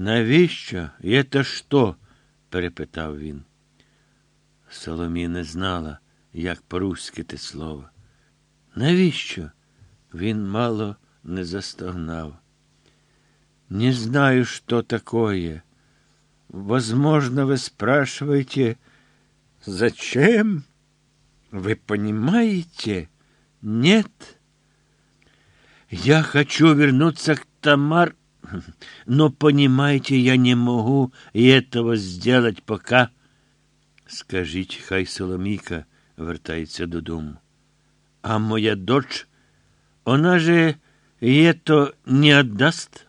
Навіщо? Є то що? перепитав він. Соломі не знала, як по-руськи те слово. Навіщо? Він мало не застогнав. Не знаю, что такое. Возможно, вы спрашиваете, зачем? Вы понимаете? Нет. Я хочу вернуться к Тамар, но, понимаете, я не могу этого сделать пока. Скажіть, хай Соломійка вертається додому. А моя дочь, вона же є то не віддасть?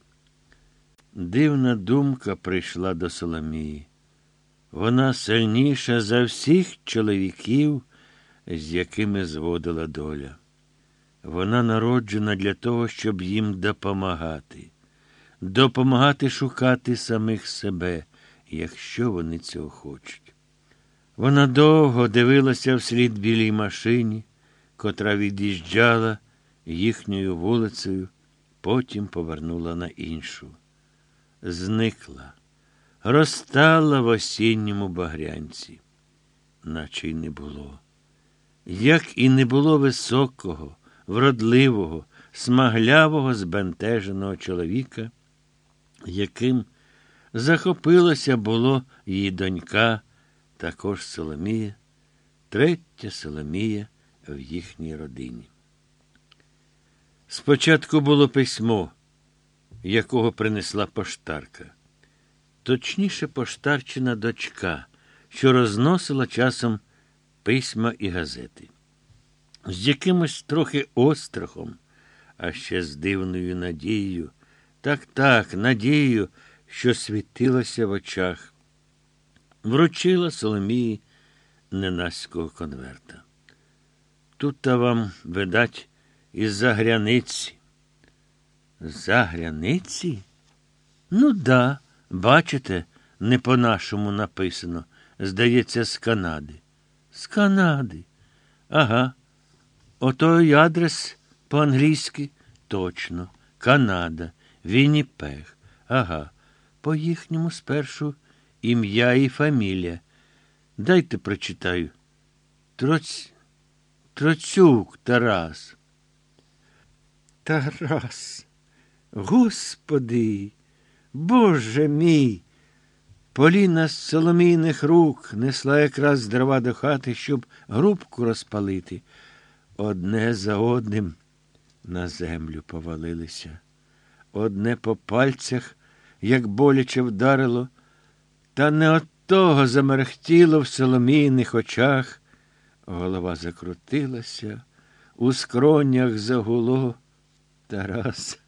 Дивна думка прийшла до Соломії. Вона сильніша за всіх чоловіків, з якими зводила доля. Вона народжена для того, щоб їм допомагати, допомагати шукати самих себе, якщо вони цього хочуть. Вона довго дивилася вслід білій машині, котра від'їжджала їхньою вулицею, потім повернула на іншу. Зникла, розтала в осінньому багрянці, наче й не було. Як і не було високого, вродливого, смаглявого, збентеженого чоловіка, яким захопилася було її донька, також Соломія, третя Соломія в їхній родині. Спочатку було письмо, якого принесла поштарка, точніше, поштарчина дочка, що розносила часом письма і газети. З якимось трохи острахом, а ще з дивною надією, так так, надією, що світилася в очах, вручила Соломії ненаського конверта. Тут та вам, видать, із-за гряниці. За гряниці? Ну да, бачите, не по-нашому написано. Здається, з Канади. З Канади. Ага. Ото й адрес по-англійськи. Точно. Канада. Вінніпег. Ага. По їхньому спершу ім'я і фамілія. Дайте прочитаю. Троць... Троцюк Тарас. Тарас. Господи, Боже мій. Поліна з соломійних рук несла якраз дрова до хати, щоб грубку розпалити. Одне за одним на землю повалилися. Одне по пальцях, як боляче вдарило, та не от того замерехтіло в соломійних очах. Голова закрутилася, у скронях загуло. Тарас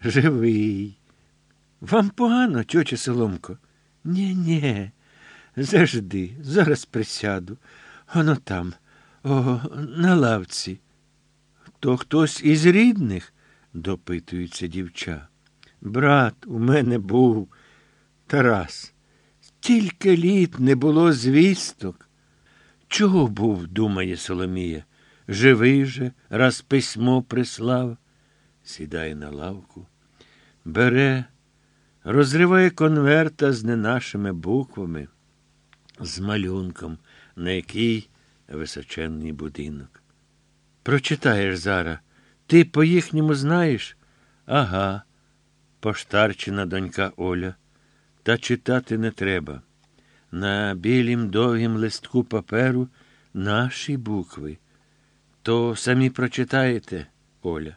живий. Вам погано, тьоче Соломко? Нє, нє, завжди, зараз присяду. Воно там, о, на лавці. То хтось із рідних? Допитується дівча. Брат у мене був Тарас. Тільки літ не було звісток. Чого був, думає Соломія? Живий же, раз письмо прислав, сідає на лавку, бере, розриває конверта з не нашими буквами, з малюнком, на який височенний будинок. Прочитаєш зараз, ти по їхньому знаєш? Ага, поштарчена донька Оля. Та читати не треба. На білім довгім листку паперу наші букви. То самі прочитаєте, Оля,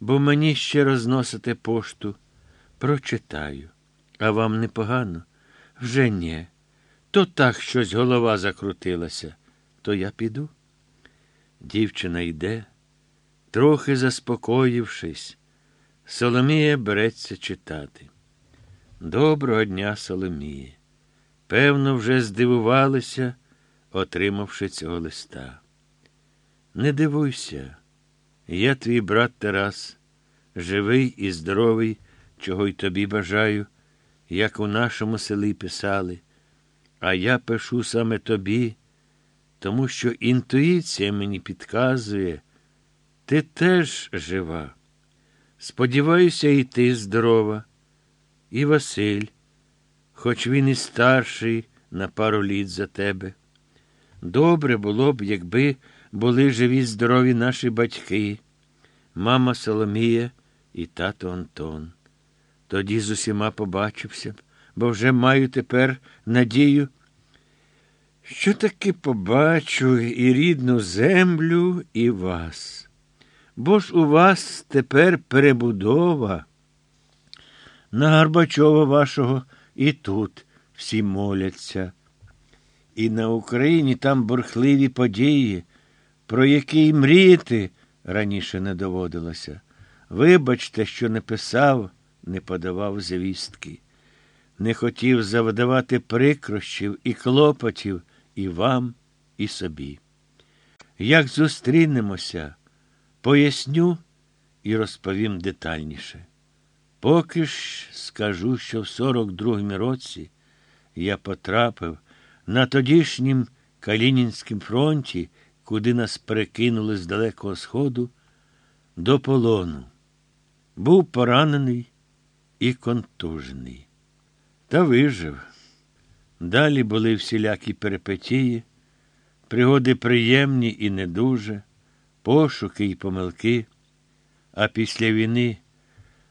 бо мені ще розносите пошту. Прочитаю. А вам непогано? Вже ні. То так щось голова закрутилася. То я піду. Дівчина йде, трохи заспокоївшись, Соломія береться читати. Доброго дня, Соломіє. Певно, вже здивувалися, отримавши цього листа. Не дивуйся, я твій брат Тарас, живий і здоровий, чого й тобі бажаю, як у нашому селі писали, а я пишу саме тобі, тому що інтуїція мені підказує, ти теж жива. Сподіваюся, і ти здорова. і Василь, хоч він і старший на пару літ за тебе. Добре було б, якби були живі здорові наші батьки, мама Соломія і тато Антон. Тоді з усіма побачився б, бо вже маю тепер надію, що таки побачу і рідну землю, і вас. Бо ж у вас тепер перебудова. На Горбачова вашого і тут всі моляться. І на Україні там бурхливі події, про які й мріяти раніше не доводилося. Вибачте, що не писав, не подавав звістки, не хотів завдавати прикрощів і клопотів і вам, і собі. Як зустрінемося, поясню і розповім детальніше. Поки ж скажу, що в 42-му році я потрапив на тодішнім Калінінському фронті, куди нас перекинули з Далекого Сходу, до полону. Був поранений і контужений. Та вижив. Далі були всілякі перипетії, пригоди приємні і не дуже, пошуки і помилки. А після війни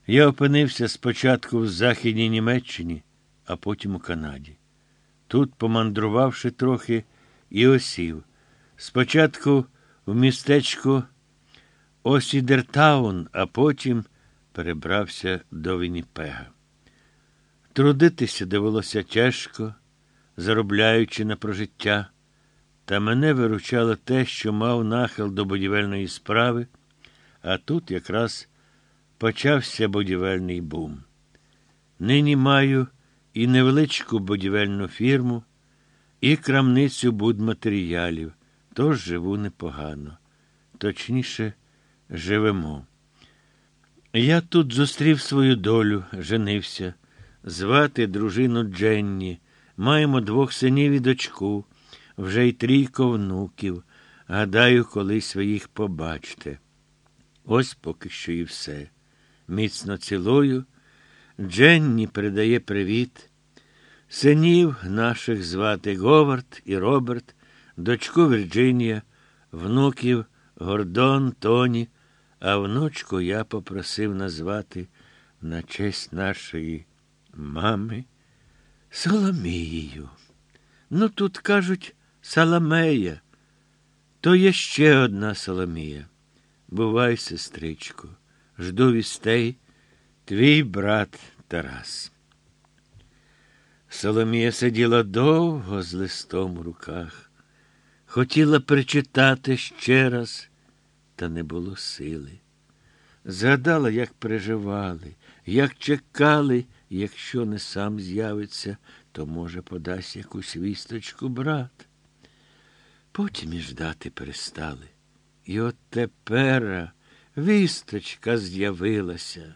я опинився спочатку в Західній Німеччині, а потім у Канаді. Тут, помандрувавши трохи, і осів. Спочатку в містечко Осідертаун, а потім перебрався до Вінніпега. Трудитися довелося тяжко, заробляючи на прожиття, та мене виручало те, що мав нахил до будівельної справи, а тут якраз почався будівельний бум. Нині маю і невеличку будівельну фірму, і крамницю будматеріалів, тож живу непогано. Точніше, живемо. Я тут зустрів свою долю, женився, звати дружину Дженні. Маємо двох синів і дочку, вже й трійко внуків. Гадаю, колись ви їх побачите. Ось поки що і все. Міцно цілую. Дженні передає привіт. Синів наших звати Говард і Роберт, дочку Вірджинія, внуків Гордон, Тоні, а внучку я попросив назвати на честь нашої мами Соломією. Ну, тут кажуть Саламея. То є ще одна Соломія. Бувай, сестричко, жду вістей, твій брат Тарас. Соломія сиділа довго з листом у руках. Хотіла прочитати ще раз, та не було сили. Згадала, як переживали, як чекали, якщо не сам з'явиться, то, може, подасть якусь вісточку брат. Потім і ждати перестали. І от тепер вісточка з'явилася.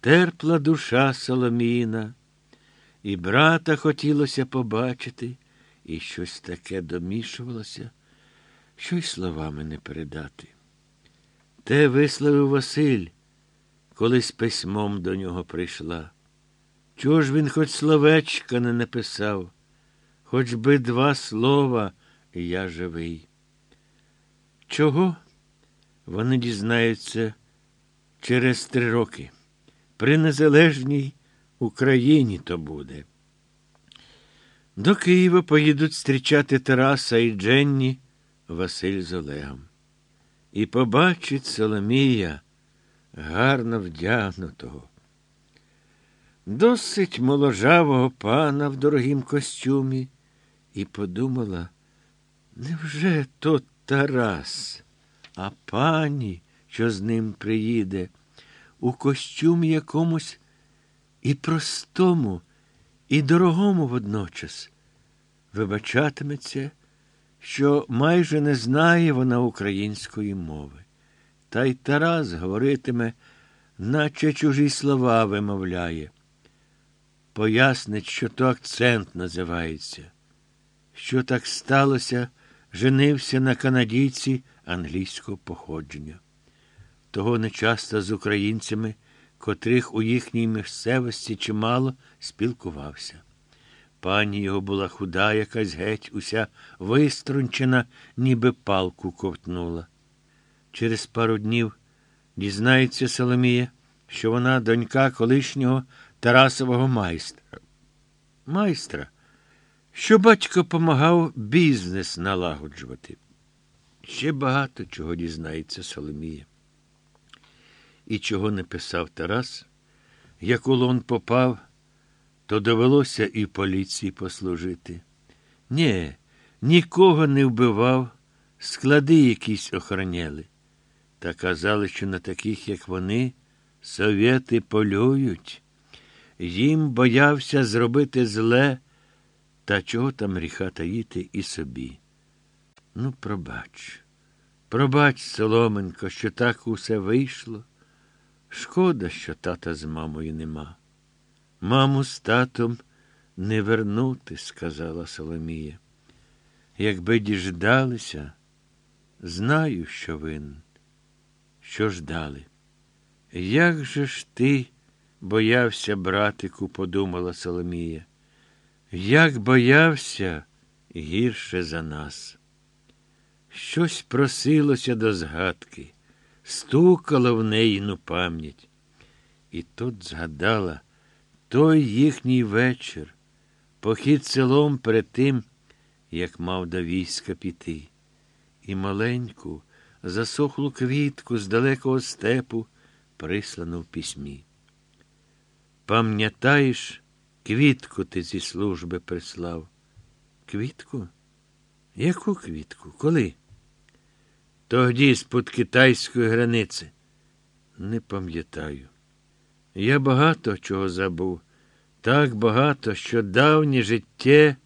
Терпла душа Соломіна, і брата хотілося побачити, і щось таке домішувалося, що й словами не передати. Те висловив Василь, коли з письмом до нього прийшла. Чого ж він хоч словечка не написав, хоч би два слова, я живий. Чого? Вони дізнаються через три роки. При незалежній Україні то буде. До Києва поїдуть зустрічати Тараса і Дженні Василь з Олегом. І побачить Соломія гарно вдягнутого. Досить моложавого пана в дорогім костюмі, і подумала, невже то Тарас, а пані, що з ним приїде, у костюмі якомусь і простому, і дорогому водночас, вибачатиметься, що майже не знає вона української мови. Та й Тарас говоритиме, наче чужі слова вимовляє. Пояснить, що то акцент називається. Що так сталося, женився на канадійці англійського походження. Того нечасто з українцями котрих у їхній місцевості чимало спілкувався. Пані його була худа, якась геть, уся виструнчена, ніби палку ковтнула. Через пару днів дізнається Соломія, що вона донька колишнього Тарасового майстра. Майстра, що батько помагав бізнес налагоджувати. Ще багато чого дізнається Соломія. І чого не писав Тарас, як у лон попав, то довелося і поліції послужити. Нє, нікого не вбивав, склади якісь охороняли. Та казали, що на таких, як вони, совєти полюють. Їм боявся зробити зле, та чого там гріха таїти і собі. Ну, пробач, пробач, Соломенко, що так усе вийшло. Шкода, що тата з мамою нема. Маму з татом не вернути, сказала Соломія. Якби діждалися, знаю, що винен. Що ж дали? Як же ж ти боявся, братику, подумала Соломія. Як боявся гірше за нас. Щось просилося до згадки, стукало в неїну пам'ять. І тут згадала той їхній вечір, похід селом перед тим, як мав до війська піти, і маленьку, засохлу квітку з далекого степу прислану в письмі. Пам'ятаєш, квітку ти зі служби прислав? Квітку? Яку квітку? Коли? Тоді з-под китайської границі. Не пам'ятаю. Я багато чого забув, так багато, що давнє життя